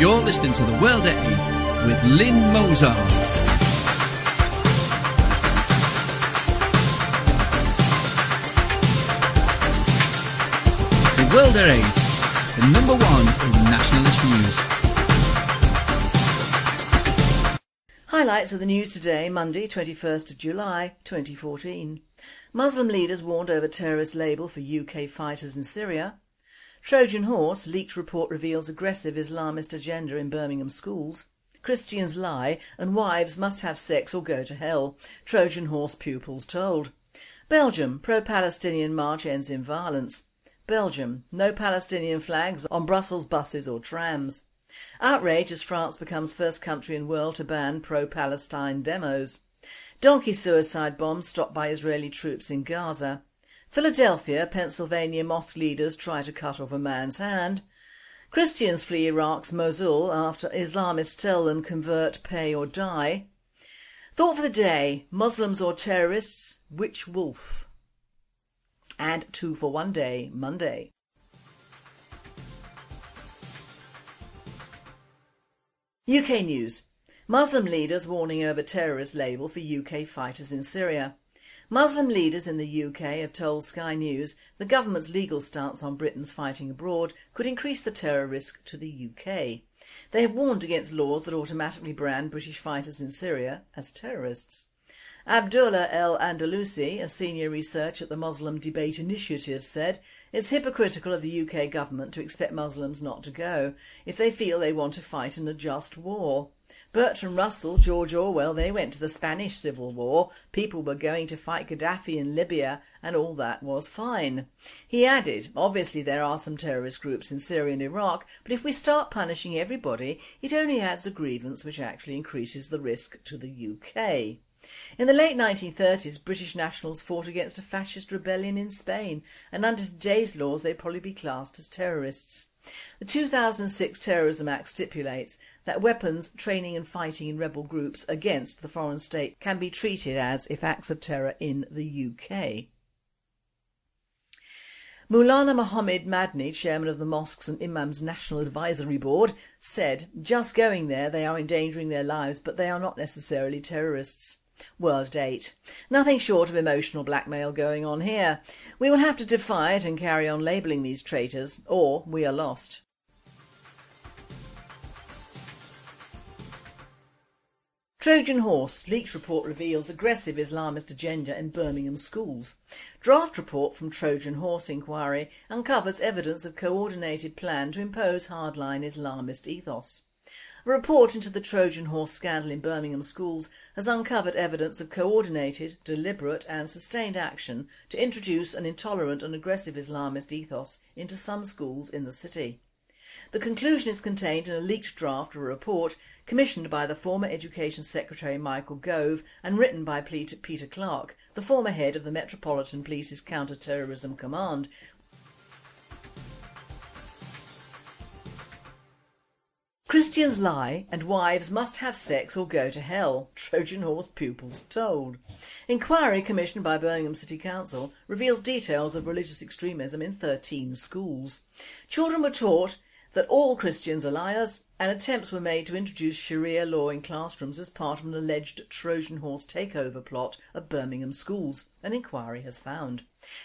You're listening to The World at 8 with Lynne Mozar. World at 8, the number one in nationalist news. Highlights of the news today, Monday 21st of July 2014. Muslim leaders warned over terrorist label for UK fighters in Syria. Trojan Horse, leaked report reveals aggressive Islamist agenda in Birmingham schools. Christians lie and wives must have sex or go to hell, Trojan Horse pupils told. Belgium, pro-Palestinian march ends in violence. Belgium, no Palestinian flags on Brussels buses or trams. Outrage as France becomes first country in world to ban pro-Palestine demos. Donkey suicide bombs stopped by Israeli troops in Gaza. Philadelphia, Pennsylvania mosque leaders try to cut off a man's hand. Christians flee Iraq's Mosul after Islamists tell them convert, pay or die. Thought for the day, Muslims or terrorists, which wolf? and two for one day, Monday. UK News Muslim leaders warning over terrorist label for UK fighters in Syria. Muslim leaders in the UK have told Sky News the government's legal stance on Britain's fighting abroad could increase the terror risk to the UK. They have warned against laws that automatically brand British fighters in Syria as terrorists. Abdullah El Andalusi, a senior researcher at the Muslim Debate Initiative said it's hypocritical of the UK government to expect Muslims not to go if they feel they want to fight in a just war. Bertrand Russell, George Orwell, they went to the Spanish Civil War, people were going to fight Gaddafi in Libya and all that was fine. He added, obviously there are some terrorist groups in Syria and Iraq, but if we start punishing everybody it only adds a grievance which actually increases the risk to the UK. In the late 1930s British nationals fought against a fascist rebellion in Spain and under today's laws they'd probably be classed as terrorists. The 2006 Terrorism Act stipulates that weapons, training and fighting in rebel groups against the foreign state can be treated as if acts of terror in the UK. Maulana Mohammed Madni, chairman of the Mosques and Imams National Advisory Board, said, just going there they are endangering their lives but they are not necessarily terrorists. World at 8. Nothing short of emotional blackmail going on here. We will have to defy it and carry on labelling these traitors, or we are lost. Trojan Horse, leaked report reveals aggressive Islamist agenda in Birmingham schools. Draft report from Trojan Horse inquiry uncovers evidence of coordinated plan to impose hardline Islamist ethos. A report into the Trojan horse scandal in Birmingham schools has uncovered evidence of coordinated, deliberate and sustained action to introduce an intolerant and aggressive Islamist ethos into some schools in the city. The conclusion is contained in a leaked draft of a report commissioned by the former Education Secretary Michael Gove and written by Peter Clarke, the former head of the Metropolitan Police's Counter-Terrorism Command, Christians lie and wives must have sex or go to hell, Trojan Horse pupils told. Inquiry commissioned by Birmingham City Council reveals details of religious extremism in 13 schools. Children were taught that all Christians are liars and attempts were made to introduce Sharia law in classrooms as part of an alleged Trojan horse takeover plot of Birmingham schools, an inquiry has found.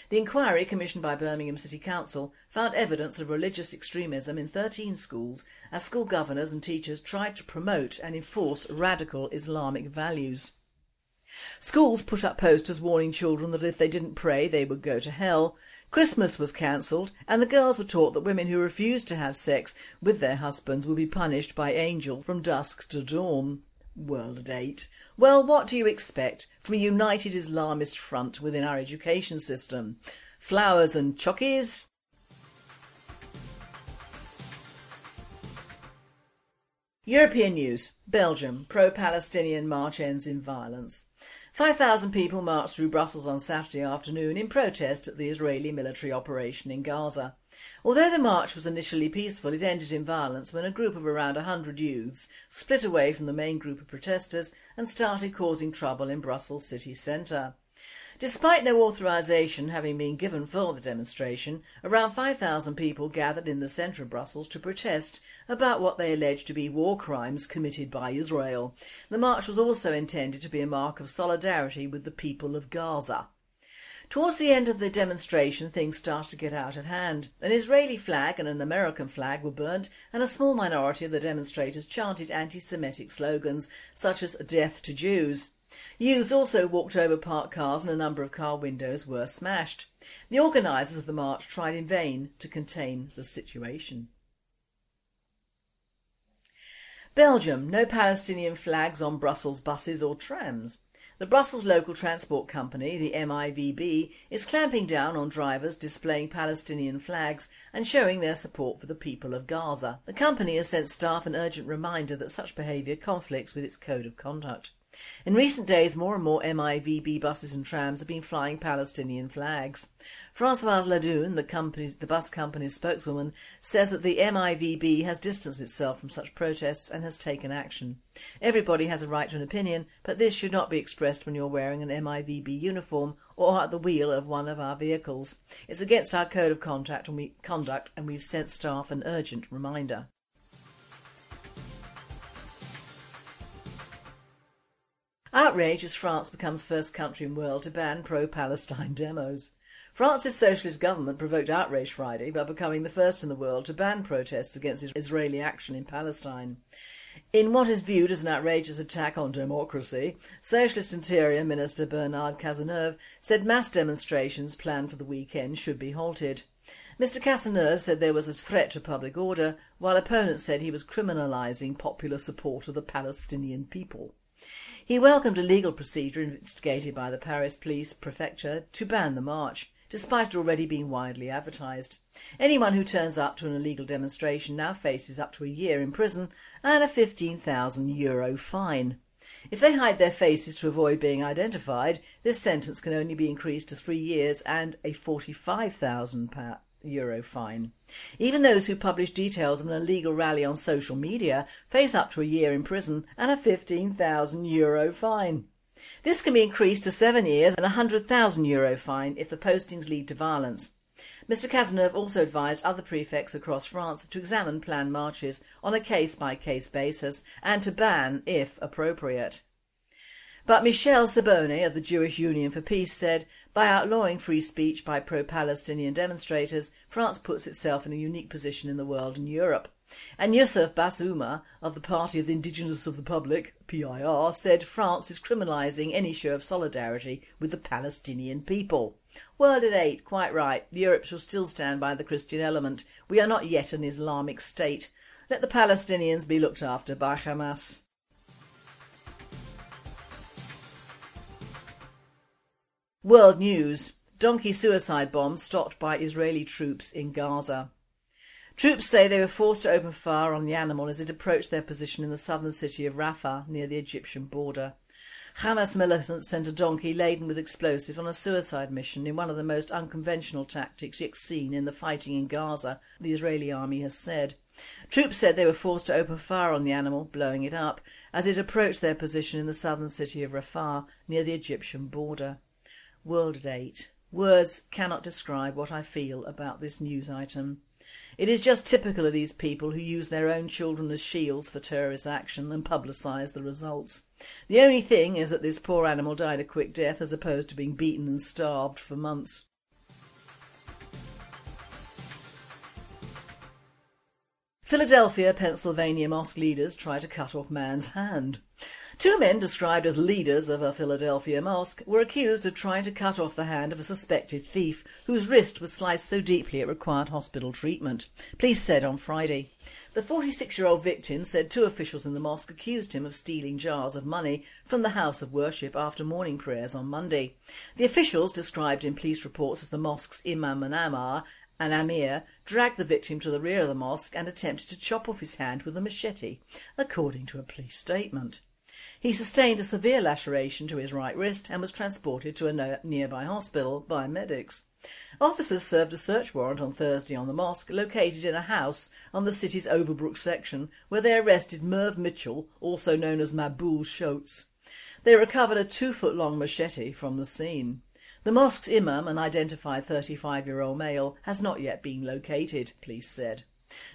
The inquiry, commissioned by Birmingham City Council, found evidence of religious extremism in 13 schools as school governors and teachers tried to promote and enforce radical Islamic values. Schools put up posters warning children that if they didn't pray they would go to hell. Christmas was cancelled and the girls were taught that women who refused to have sex with their husbands would be punished by angels from dusk to dawn. World at 8. Well, what do you expect from a united Islamist front within our education system? Flowers and chockies? European news. Belgium. Pro-Palestinian march ends in violence. 5,000 people marched through Brussels on Saturday afternoon in protest at the Israeli military operation in Gaza. Although the march was initially peaceful, it ended in violence when a group of around 100 youths split away from the main group of protesters and started causing trouble in Brussels city centre. Despite no authorisation having been given for the demonstration, around 5,000 people gathered in the centre of Brussels to protest about what they alleged to be war crimes committed by Israel. The march was also intended to be a mark of solidarity with the people of Gaza. Towards the end of the demonstration things started to get out of hand. An Israeli flag and an American flag were burnt and a small minority of the demonstrators chanted anti-Semitic slogans such as death to Jews. Youths also walked over parked cars and a number of car windows were smashed. The organisers of the march tried in vain to contain the situation. Belgium, no Palestinian flags on Brussels buses or trams. The Brussels local transport company, the MIVB, is clamping down on drivers displaying Palestinian flags and showing their support for the people of Gaza. The company has sent staff an urgent reminder that such behaviour conflicts with its code of conduct. In recent days more and more MIVB buses and trams have been flying Palestinian flags. Françoise Ladoun, the, the bus company's spokeswoman, says that the MIVB has distanced itself from such protests and has taken action. Everybody has a right to an opinion but this should not be expressed when you're wearing an MIVB uniform or at the wheel of one of our vehicles. It's against our code of and, we, conduct and we've sent staff an urgent reminder. Outrage as France becomes first country in world to ban pro-Palestine demos. France's socialist government provoked outrage Friday by becoming the first in the world to ban protests against Israeli action in Palestine. In what is viewed as an outrageous attack on democracy, Socialist Interior Minister Bernard Cazeneuve said mass demonstrations planned for the weekend should be halted. Mr Cazeneuve said there was a threat to public order, while opponents said he was criminalising popular support of the Palestinian people. He welcomed a legal procedure instigated by the Paris Police Prefecture to ban the march, despite it already being widely advertised. Anyone who turns up to an illegal demonstration now faces up to a year in prison and a €15,000 Euro fine. If they hide their faces to avoid being identified, this sentence can only be increased to three years and a £45,000 euro fine. Even those who publish details of an illegal rally on social media face up to a year in prison and a 15,000 euro fine. This can be increased to seven years and a 100,000 euro fine if the postings lead to violence. Mr Cazeneuve also advised other prefects across France to examine planned marches on a case-by-case -case basis and to ban if appropriate. But Michel Sibony of the Jewish Union for Peace said, by outlawing free speech by pro-Palestinian demonstrators, France puts itself in a unique position in the world and Europe. And Youssef Boussoumah of the Party of the Indigenous of the Public, PIR, said France is criminalising any show of solidarity with the Palestinian people. World at 8, quite right, Europe shall still stand by the Christian element. We are not yet an Islamic state. Let the Palestinians be looked after by Hamas. World News Donkey suicide bomb stopped by Israeli troops in Gaza. Troops say they were forced to open fire on the animal as it approached their position in the southern city of Rafah near the Egyptian border. Hamas militants sent a donkey laden with explosives on a suicide mission in one of the most unconventional tactics yet seen in the fighting in Gaza, the Israeli army has said. Troops said they were forced to open fire on the animal, blowing it up, as it approached their position in the southern city of Rafah near the Egyptian border. World at 8. Words cannot describe what I feel about this news item. It is just typical of these people who use their own children as shields for terrorist action and publicise the results. The only thing is that this poor animal died a quick death as opposed to being beaten and starved for months. Philadelphia, Pennsylvania mosque leaders try to cut off man's hand. Two men described as leaders of a Philadelphia mosque were accused of trying to cut off the hand of a suspected thief whose wrist was sliced so deeply it required hospital treatment, police said on Friday. The 46-year-old victim said two officials in the mosque accused him of stealing jars of money from the house of worship after morning prayers on Monday. The officials, described in police reports as the mosque's imam and amar, and Amir dragged the victim to the rear of the mosque and attempted to chop off his hand with a machete, according to a police statement. He sustained a severe laceration to his right wrist and was transported to a nearby hospital by medics. Officers served a search warrant on Thursday on the mosque located in a house on the city's Overbrook section where they arrested Merv Mitchell, also known as Mabul Schultz. They recovered a two-foot long machete from the scene. The mosque's imam, an identified 35-year-old male, has not yet been located, police said.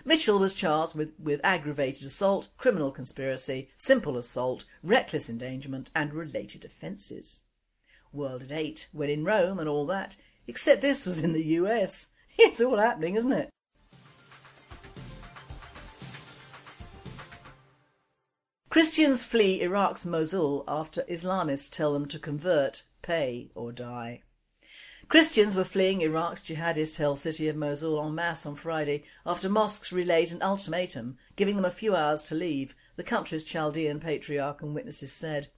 Mitchell was charged with, with aggravated assault, criminal conspiracy, simple assault, reckless endangerment and related offences. World at 8, when in Rome and all that, except this was in the US. It's all happening, isn't it? Christians flee Iraq's Mosul after Islamists tell them to convert, pay or die. Christians were fleeing Iraq's jihadist held city of Mosul en masse on Friday after mosques relayed an ultimatum giving them a few hours to leave, the country's Chaldean patriarch and witnesses said.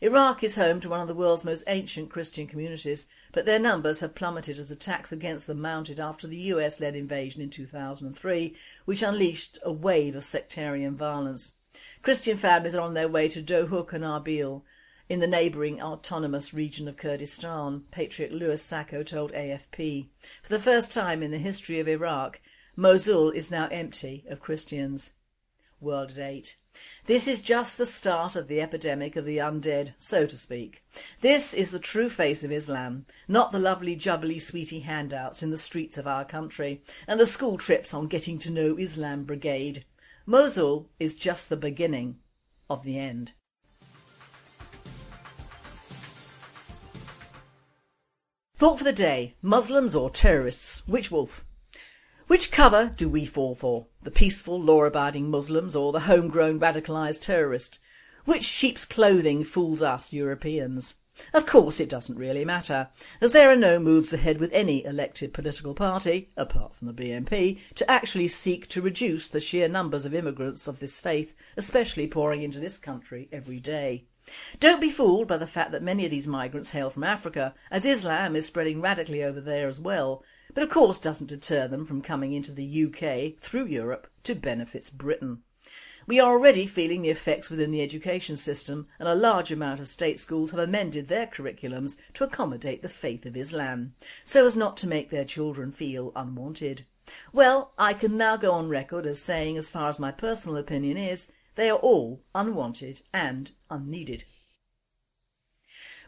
Iraq is home to one of the world's most ancient Christian communities but their numbers have plummeted as attacks against them mounted after the US-led invasion in 2003 which unleashed a wave of sectarian violence. Christian families are on their way to Dohuk and Arbil in the neighbouring autonomous region of Kurdistan, Patriarch Louis Sako told AFP. For the first time in the history of Iraq, Mosul is now empty of Christians. World at 8. This is just the start of the epidemic of the undead, so to speak. This is the true face of Islam, not the lovely jubbly sweetie handouts in the streets of our country and the school trips on getting to know Islam brigade. Mosul is just the beginning of the end. Thought for the day, Muslims or terrorists, which wolf? Which cover do we fall for? The peaceful, law-abiding Muslims or the homegrown radicalised terrorist? Which sheep's clothing fools us Europeans? Of course it doesn't really matter, as there are no moves ahead with any elected political party, apart from the BNP, to actually seek to reduce the sheer numbers of immigrants of this faith, especially pouring into this country every day. Don't be fooled by the fact that many of these migrants hail from Africa, as Islam is spreading radically over there as well, but of course doesn't deter them from coming into the UK through Europe to benefit Britain. We are already feeling the effects within the education system and a large amount of state schools have amended their curriculums to accommodate the faith of Islam, so as not to make their children feel unwanted. Well, I can now go on record as saying as far as my personal opinion is, they are all unwanted and unneeded.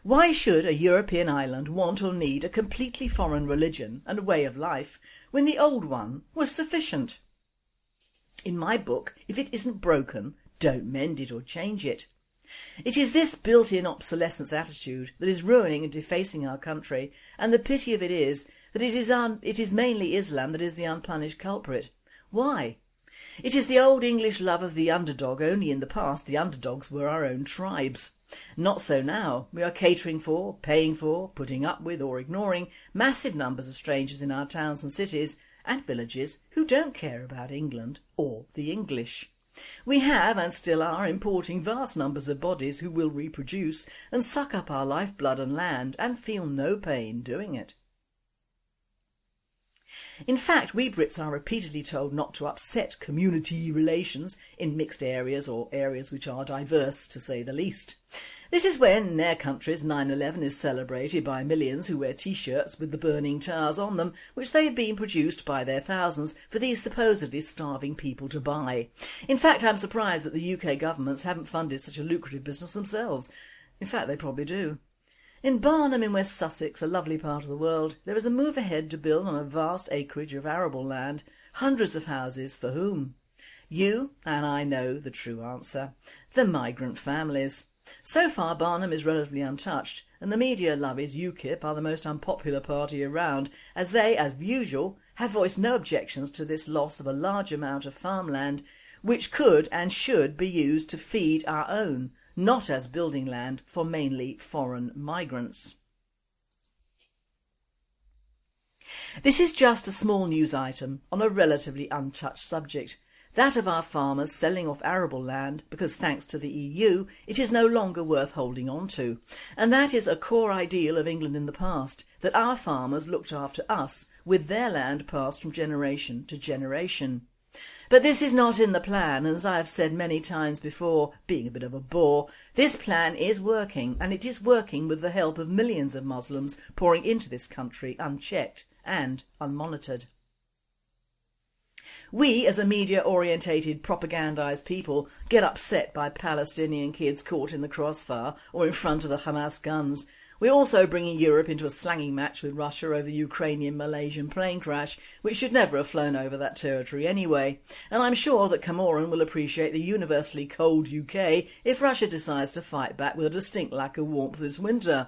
Why should a European island want or need a completely foreign religion and way of life when the old one was sufficient? In my book, if it isn't broken, don't mend it or change it. It is this built-in obsolescence attitude that is ruining and defacing our country and the pity of it is that it is, it is mainly Islam that is the unpunished culprit. Why? It is the old English love of the underdog only in the past the underdogs were our own tribes. Not so now, we are catering for, paying for, putting up with or ignoring massive numbers of strangers in our towns and cities and villages who don't care about England or the English. We have and still are importing vast numbers of bodies who will reproduce and suck up our lifeblood and land and feel no pain doing it. In fact, we Brits are repeatedly told not to upset community relations in mixed areas or areas which are diverse to say the least. This is when, in their countries, 9-11 is celebrated by millions who wear t-shirts with the burning towers on them, which they have been produced by their thousands for these supposedly starving people to buy. In fact, I'm surprised that the UK governments haven't funded such a lucrative business themselves. In fact, they probably do. In Barnham in West Sussex, a lovely part of the world, there is a move ahead to build on a vast acreage of arable land, hundreds of houses for whom? You, and I know the true answer, the migrant families. So far Barnham is relatively untouched and the media lovies UKIP are the most unpopular party around as they, as usual, have voiced no objections to this loss of a large amount of farmland which could and should be used to feed our own, not as building land for mainly foreign migrants. This is just a small news item on a relatively untouched subject that of our farmers selling off arable land because thanks to the EU it is no longer worth holding on to. And that is a core ideal of England in the past, that our farmers looked after us with their land passed from generation to generation. But this is not in the plan and as I have said many times before, being a bit of a bore, this plan is working and it is working with the help of millions of Muslims pouring into this country unchecked and unmonitored. We, as a media-orientated, propagandised people, get upset by Palestinian kids caught in the crossfire or in front of the Hamas guns, We're also bringing Europe into a slanging match with Russia over the Ukrainian-Malaysian plane crash, which should never have flown over that territory anyway. And I'm sure that Cameron will appreciate the universally cold UK if Russia decides to fight back with a distinct lack of warmth this winter.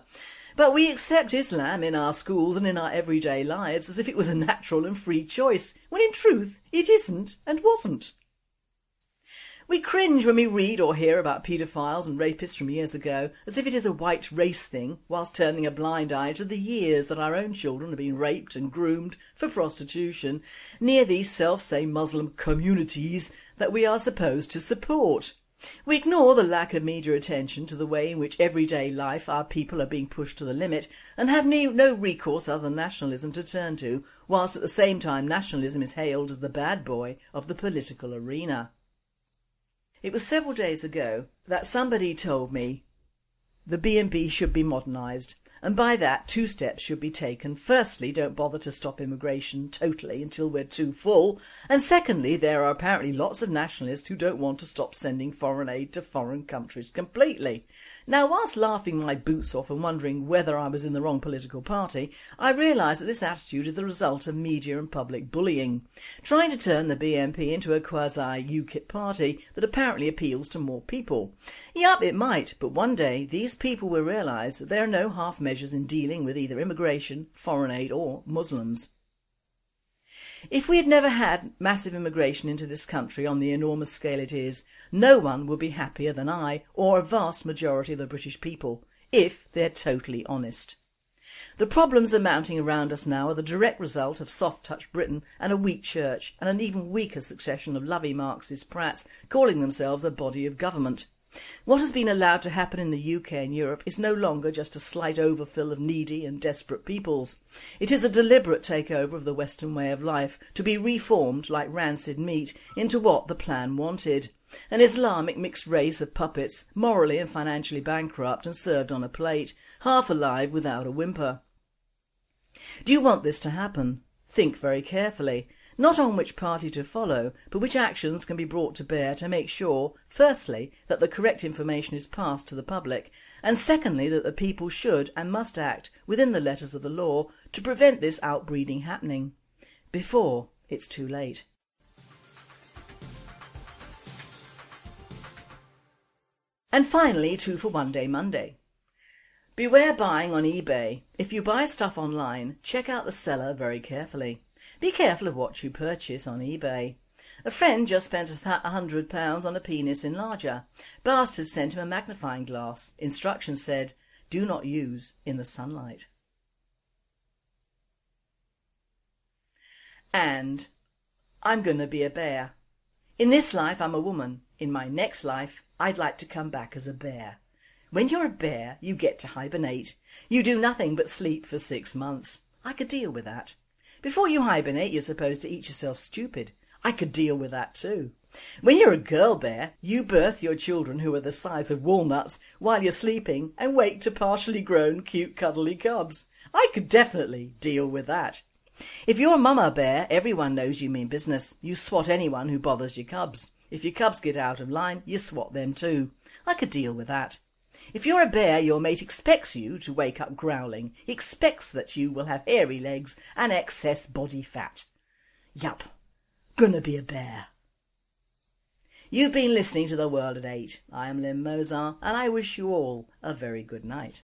But we accept Islam in our schools and in our everyday lives as if it was a natural and free choice, when in truth it isn't and wasn't. We cringe when we read or hear about paedophiles and rapists from years ago as if it is a white race thing whilst turning a blind eye to the years that our own children have been raped and groomed for prostitution near these self-same Muslim communities that we are supposed to support. We ignore the lack of media attention to the way in which everyday life our people are being pushed to the limit and have no recourse other than nationalism to turn to whilst at the same time nationalism is hailed as the bad boy of the political arena. It was several days ago that somebody told me the BNP should be modernised and by that two steps should be taken. Firstly, don't bother to stop immigration totally until we're too full and secondly there are apparently lots of nationalists who don't want to stop sending foreign aid to foreign countries completely. Now whilst laughing my boots off and wondering whether I was in the wrong political party, I realise that this attitude is the result of media and public bullying, trying to turn the BNP into a quasi-UKIP party that apparently appeals to more people. Yup, it might, but one day these people will realise that there are no half measures in dealing with either immigration, foreign aid or Muslims. If we had never had massive immigration into this country on the enormous scale it is, no one would be happier than I or a vast majority of the British people, if they're totally honest. The problems are mounting around us now are the direct result of soft-touch Britain and a weak church and an even weaker succession of lovey Marxist prats calling themselves a body of government. What has been allowed to happen in the UK and Europe is no longer just a slight overfill of needy and desperate peoples. It is a deliberate takeover of the Western way of life to be reformed like rancid meat into what the plan wanted. An Islamic mixed race of puppets, morally and financially bankrupt and served on a plate, half alive without a whimper. Do you want this to happen? Think very carefully not on which party to follow, but which actions can be brought to bear to make sure, firstly, that the correct information is passed to the public, and secondly that the people should and must act within the letters of the law to prevent this outbreeding happening, before it's too late. And finally, two for one day Monday. Beware buying on eBay. If you buy stuff online, check out the seller very carefully. Be careful of what you purchase on eBay. A friend just spent a hundred pounds on a penis enlarger. Bastards sent him a magnifying glass. Instructions said, do not use in the sunlight. And I'm gonna be a bear. In this life I'm a woman. In my next life I'd like to come back as a bear. When you're a bear you get to hibernate. You do nothing but sleep for six months. I could deal with that. Before you hibernate you're supposed to eat yourself stupid. I could deal with that too. When you're a girl bear, you birth your children who are the size of walnuts while you're sleeping and wake to partially grown cute cuddly cubs. I could definitely deal with that. If you're a mama bear, everyone knows you mean business. You swat anyone who bothers your cubs. If your cubs get out of line, you swat them too. I could deal with that. If you're a bear your mate expects you to wake up growling, he expects that you will have hairy legs and excess body fat. Yup, gonna be a bear. You've been listening to The World at 8. I am Lynne Mozar and I wish you all a very good night.